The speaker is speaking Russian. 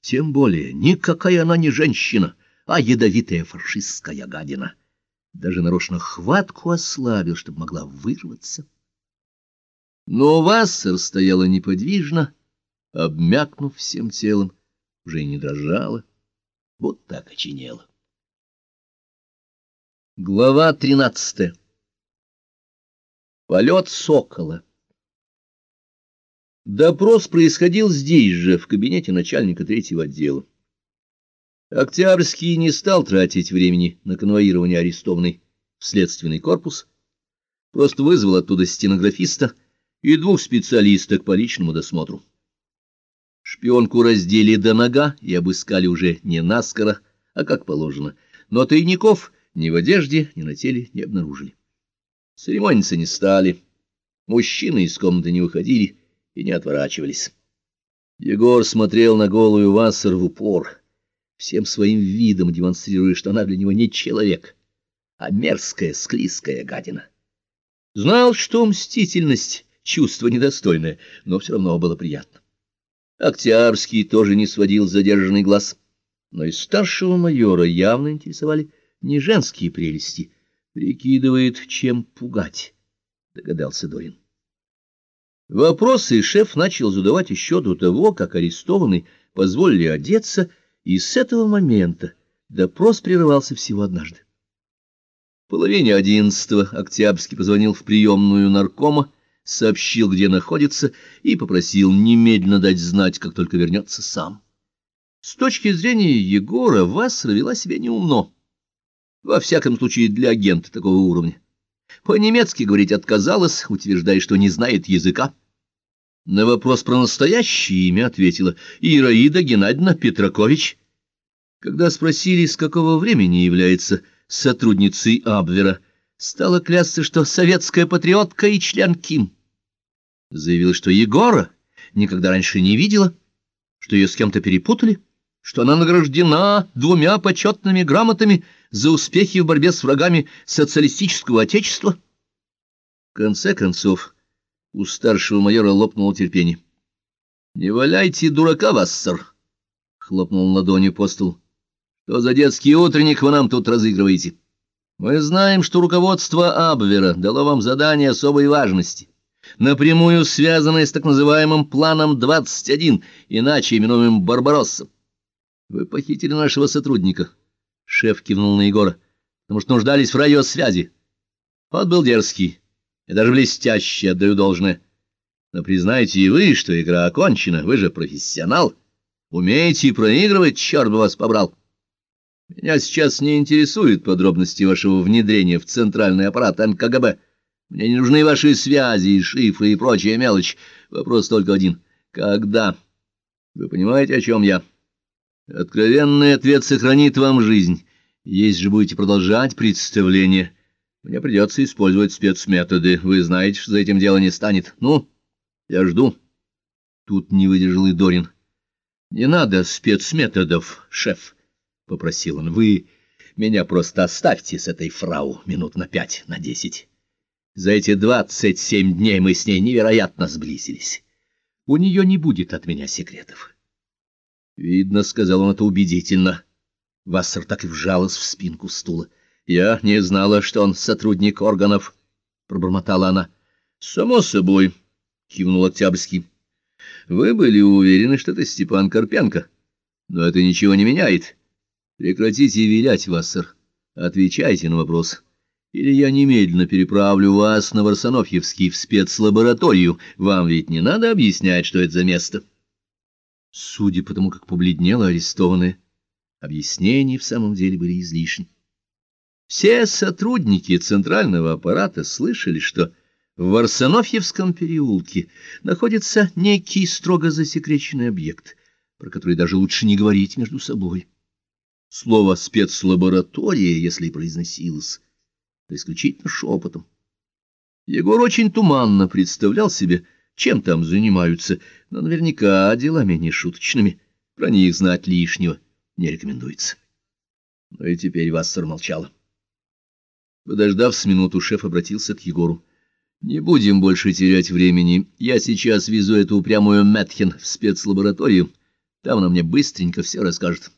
Тем более никакая она не женщина, а ядовитая фашистская гадина. Даже нарочно хватку ослабил, чтобы могла вырваться. Но Вассер стояла неподвижно, обмякнув всем телом, уже и не дрожала, вот так очинела. Глава тринадцатая Полет сокола Допрос происходил здесь же, в кабинете начальника третьего отдела. Октябрьский не стал тратить времени на конвоирование арестованной в следственный корпус, просто вызвал оттуда стенографиста и двух специалисток по личному досмотру. Шпионку раздели до нога и обыскали уже не наскоро, а как положено, но тайников ни в одежде, ни на теле не обнаружили. Церемониться не стали, мужчины из комнаты не выходили, и не отворачивались. Егор смотрел на голую Вассер в упор, всем своим видом демонстрируя, что она для него не человек, а мерзкая, склизкая гадина. Знал, что мстительность — чувство недостойное, но все равно было приятно. Октябрьский тоже не сводил задержанный глаз, но и старшего майора явно интересовали не женские прелести. Прикидывает, чем пугать, догадался Дорин. Вопросы шеф начал задавать еще до того, как арестованный позволили одеться, и с этого момента допрос прерывался всего однажды. В половине одиннадцатого Октябрьский позвонил в приемную наркома, сообщил, где находится, и попросил немедленно дать знать, как только вернется сам. С точки зрения Егора, Вассера вела себя неумно. Во всяком случае, для агента такого уровня. По-немецки говорить отказалась, утверждая, что не знает языка. На вопрос про настоящее имя ответила Ираида Геннадьевна Петракович. Когда спросили, с какого времени является сотрудницей Абвера, стала клясться, что советская патриотка и член КИМ. Заявила, что Егора никогда раньше не видела, что ее с кем-то перепутали, что она награждена двумя почетными грамотами за успехи в борьбе с врагами социалистического отечества. В конце концов, у старшего майора лопнуло терпение. — Не валяйте дурака, Вассер! — хлопнул ладонью по столу. — Что за детский утренник вы нам тут разыгрываете? Мы знаем, что руководство Абвера дало вам задание особой важности, напрямую связанное с так называемым планом 21, иначе именуемым Барбароссом. Вы похитили нашего сотрудника. Шеф кивнул на Егора, потому что нуждались в радиосвязи. Он был дерзкий и даже блестящий, отдаю должное. Но признайте и вы, что игра окончена, вы же профессионал. Умеете проигрывать, черт бы вас побрал. Меня сейчас не интересуют подробности вашего внедрения в центральный аппарат НКГБ. Мне не нужны ваши связи, шифры и прочая мелочь. Вопрос только один. Когда? Вы понимаете, о чем я? Откровенный ответ сохранит вам жизнь. Если же будете продолжать представление, мне придется использовать спецметоды. Вы знаете, что за этим дело не станет. Ну, я жду. Тут не выдержал и Дорин. Не надо спецметодов, шеф, — попросил он. Вы меня просто оставьте с этой фрау минут на пять, на десять. За эти двадцать семь дней мы с ней невероятно сблизились. У нее не будет от меня секретов. Видно, — сказал он это убедительно. Вассер так и вжалась в спинку стула. Я не знала, что он сотрудник органов, — пробормотала она. — Само собой, — кивнул Октябрьский. — Вы были уверены, что это Степан Карпенко. Но это ничего не меняет. Прекратите вилять, Вассер. Отвечайте на вопрос. Или я немедленно переправлю вас на Варсонофьевский в спецлабораторию. Вам ведь не надо объяснять, что это за место. Судя по тому, как побледнела арестованная, объяснения в самом деле были излишни. Все сотрудники центрального аппарата слышали, что в Варсонофьевском переулке находится некий строго засекреченный объект, про который даже лучше не говорить между собой. Слово «спецлаборатория», если и произносилось, то исключительно шепотом. Егор очень туманно представлял себе, чем там занимаются, но наверняка делами не шуточными, про них знать лишнего не рекомендуется. Но и теперь Вассер молчала. Подождав с минуту, шеф обратился к Егору. — Не будем больше терять времени. Я сейчас везу эту упрямую Мэтхен в спецлабораторию. Там она мне быстренько все расскажет.